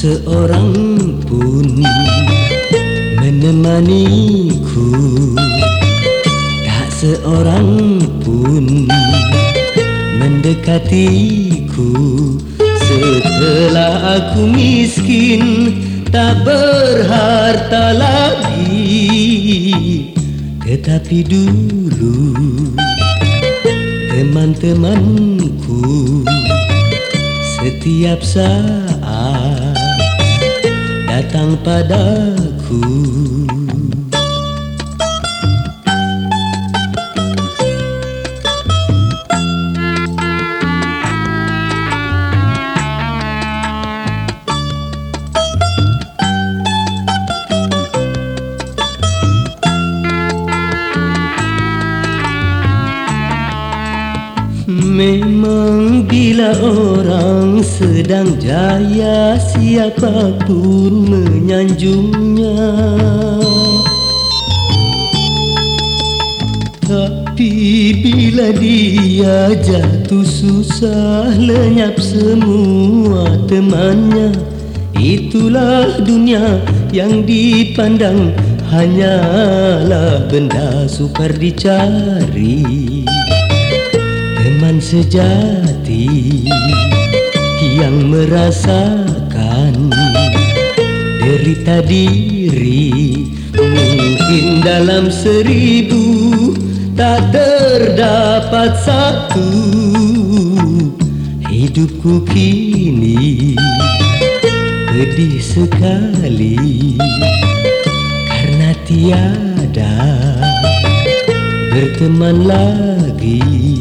seorang pun menemaniku. Tak seorang pun mendekatiku. Setelah aku miskin tak berharta lagi. Tetapi dulu teman-temanku Setiap saat datang padaku. Memang bila orang sedang jaya Siapapun menyanjungnya? Tapi bila dia jatuh susah Lenyap semua temannya. Itulah dunia yang dipandang Hanyalah benda sukar dicari. Teman sejati yang merasakan derita diri mungkin dalam seribu tak terdapat satu hidupku kini pedih sekali karena tiada berteman lagi